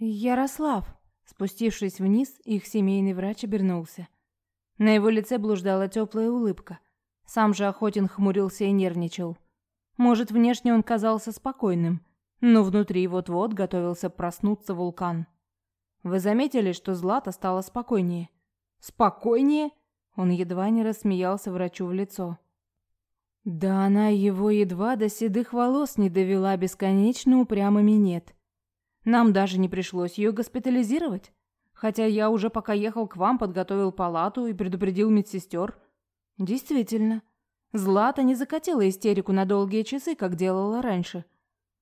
Ярослав. Спустившись вниз, их семейный врач обернулся. На его лице блуждала теплая улыбка. Сам же Охотин хмурился и нервничал. Может, внешне он казался спокойным, но внутри вот-вот готовился проснуться вулкан. Вы заметили, что Злата стала спокойнее? Спокойнее? Он едва не рассмеялся врачу в лицо. Да она его едва до седых волос не довела бесконечно упрямыми нет. Нам даже не пришлось ее госпитализировать. Хотя я уже пока ехал к вам, подготовил палату и предупредил медсестер. Действительно, Злата не закатила истерику на долгие часы, как делала раньше.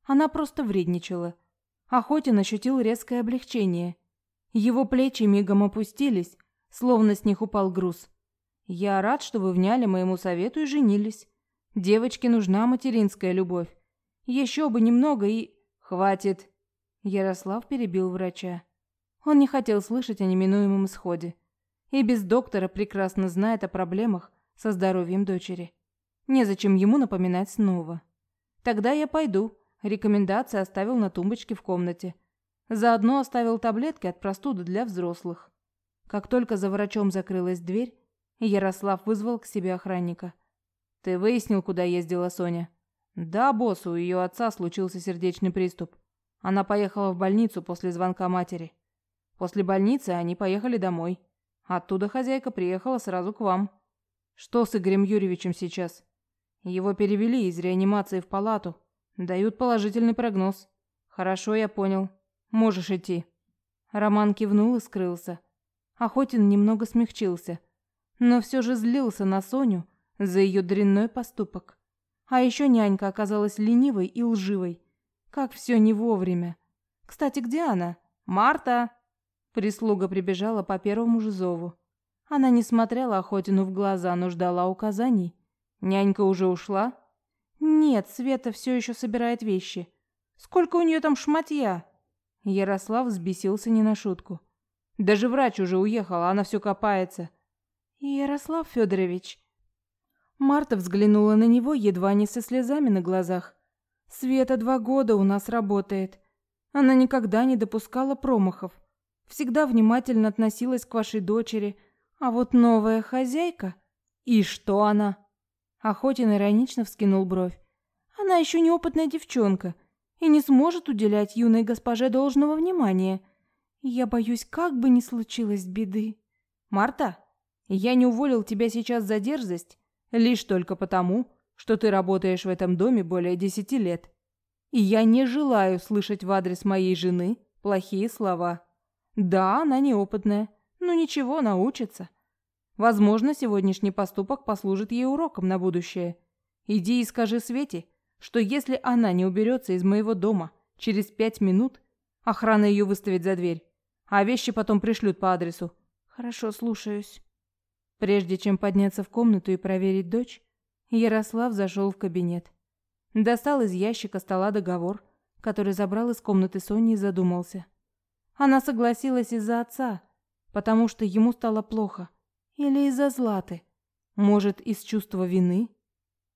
Она просто вредничала. Охотин ощутил резкое облегчение. Его плечи мигом опустились, словно с них упал груз. Я рад, что вы вняли моему совету и женились. Девочке нужна материнская любовь. Еще бы немного и... Хватит. Ярослав перебил врача. Он не хотел слышать о неминуемом исходе. И без доктора прекрасно знает о проблемах со здоровьем дочери. Незачем ему напоминать снова. Тогда я пойду. Рекомендации оставил на тумбочке в комнате. Заодно оставил таблетки от простуды для взрослых. Как только за врачом закрылась дверь, Ярослав вызвал к себе охранника. «Ты выяснил, куда ездила Соня?» «Да, босс, у ее отца случился сердечный приступ. Она поехала в больницу после звонка матери. После больницы они поехали домой. Оттуда хозяйка приехала сразу к вам. Что с Игорем Юрьевичем сейчас?» «Его перевели из реанимации в палату. Дают положительный прогноз». «Хорошо, я понял. Можешь идти». Роман кивнул и скрылся. Охотин немного смягчился – но все же злился на Соню за ее дрянной поступок. А еще нянька оказалась ленивой и лживой. Как все не вовремя. Кстати, где она? Марта! Прислуга прибежала по первому же зову. Она не смотрела Охотину в глаза, но ждала указаний. Нянька уже ушла? Нет, Света все еще собирает вещи. Сколько у нее там шматья? Ярослав взбесился не на шутку. Даже врач уже уехал, а она все копается. Ярослав Федорович. Марта взглянула на него едва не со слезами на глазах. Света два года у нас работает. Она никогда не допускала промахов. Всегда внимательно относилась к вашей дочери. А вот новая хозяйка... И что она? Охотин иронично вскинул бровь. Она еще неопытная девчонка и не сможет уделять юной госпоже должного внимания. Я боюсь, как бы ни случилось беды. Марта, я не уволил тебя сейчас за дерзость лишь только потому, что ты работаешь в этом доме более десяти лет. И я не желаю слышать в адрес моей жены плохие слова. Да, она неопытная, но ничего, научится. Возможно, сегодняшний поступок послужит ей уроком на будущее. Иди и скажи Свете, что если она не уберется из моего дома через пять минут, охрана ее выставит за дверь, а вещи потом пришлют по адресу. Хорошо, слушаюсь. Прежде чем подняться в комнату и проверить дочь, Ярослав зашел в кабинет. Достал из ящика стола договор, который забрал из комнаты Сони и задумался. Она согласилась из-за отца, потому что ему стало плохо, или из-за Златы, может, из чувства вины.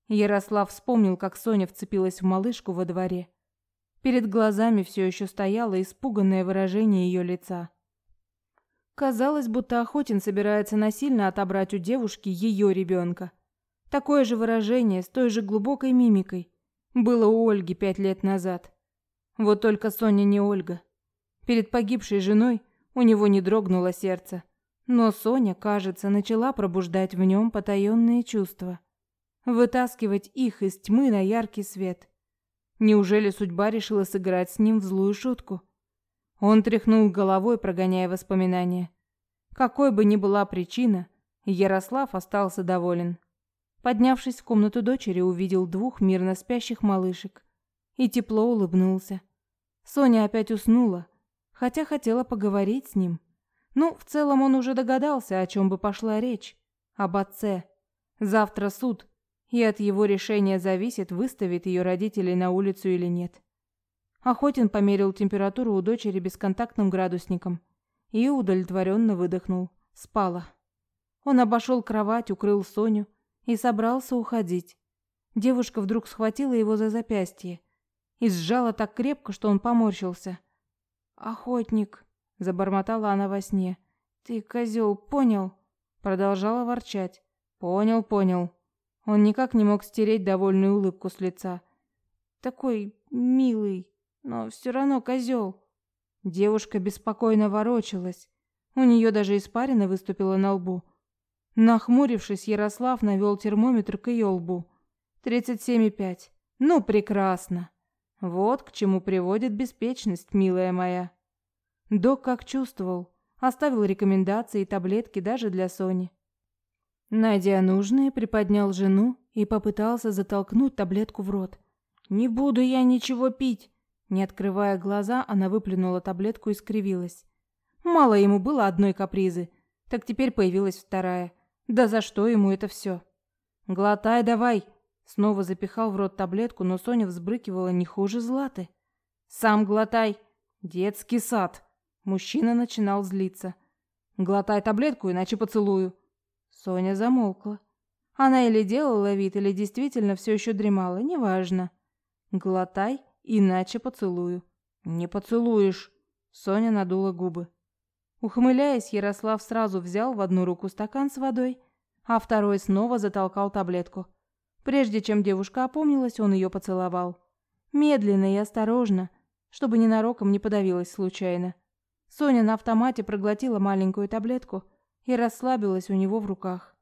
Ярослав вспомнил, как Соня вцепилась в малышку во дворе. Перед глазами все еще стояло испуганное выражение ее лица. Казалось, будто Охотин собирается насильно отобрать у девушки ее ребенка. Такое же выражение с той же глубокой мимикой было у Ольги пять лет назад. Вот только Соня не Ольга. Перед погибшей женой у него не дрогнуло сердце, но Соня, кажется, начала пробуждать в нем потаенные чувства, вытаскивать их из тьмы на яркий свет. Неужели судьба решила сыграть с ним в злую шутку? Он тряхнул головой, прогоняя воспоминания. Какой бы ни была причина, Ярослав остался доволен. Поднявшись в комнату дочери, увидел двух мирно спящих малышек и тепло улыбнулся. Соня опять уснула, хотя хотела поговорить с ним. Ну, в целом он уже догадался, о чем бы пошла речь. Об отце. Завтра суд, и от его решения зависит, выставит ее родителей на улицу или нет. Охотин померил температуру у дочери бесконтактным градусником и удовлетворенно выдохнул. Спала. Он обошел кровать, укрыл Соню и собрался уходить. Девушка вдруг схватила его за запястье и сжала так крепко, что он поморщился. охотник», — забормотала она во сне. «Ты, козел, понял?» Продолжала ворчать. «Понял, понял». Он никак не мог стереть довольную улыбку с лица. «Такой милый, но все равно козел». Девушка беспокойно ворочалась. У нее даже испарина выступила на лбу. Нахмурившись, Ярослав навел термометр к ее лбу. «Тридцать семь и пять. Ну, прекрасно. Вот к чему приводит беспечность, милая моя». Док как чувствовал. Оставил рекомендации и таблетки даже для Сони. Найдя нужные, приподнял жену и попытался затолкнуть таблетку в рот. «Не буду я ничего пить!» Не открывая глаза, она выплюнула таблетку и скривилась. Мало ему было одной капризы, так теперь появилась вторая. Да за что ему это все? «Глотай давай!» Снова запихал в рот таблетку, но Соня взбрыкивала не хуже Златы. «Сам глотай!» «Детский сад!» Мужчина начинал злиться. «Глотай таблетку, иначе поцелую!» Соня замолкла. Она или делала вид, или действительно все еще дремала, неважно. «Глотай, иначе поцелую». «Не поцелуешь!» Соня надула губы. Ухмыляясь, Ярослав сразу взял в одну руку стакан с водой, а второй снова затолкал таблетку. Прежде чем девушка опомнилась, он ее поцеловал. Медленно и осторожно, чтобы ненароком не подавилась случайно. Соня на автомате проглотила маленькую таблетку и расслабилась у него в руках.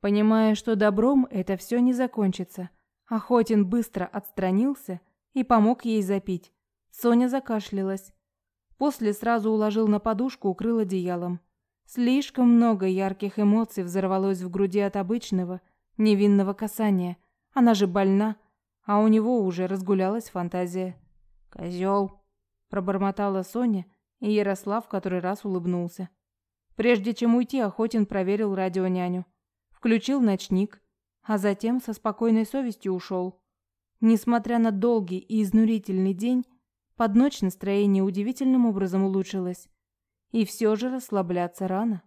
Понимая, что добром это все не закончится, Охотин быстро отстранился и помог ей запить. Соня закашлялась. После сразу уложил на подушку, укрыл одеялом. Слишком много ярких эмоций взорвалось в груди от обычного, невинного касания. Она же больна, а у него уже разгулялась фантазия. «Козел!» – пробормотала Соня, и Ярослав который раз улыбнулся. Прежде чем уйти, Охотин проверил радионяню. Включил ночник, а затем со спокойной совестью ушел. Несмотря на долгий и изнурительный день, под ночь настроение удивительным образом улучшилось. И все же расслабляться рано.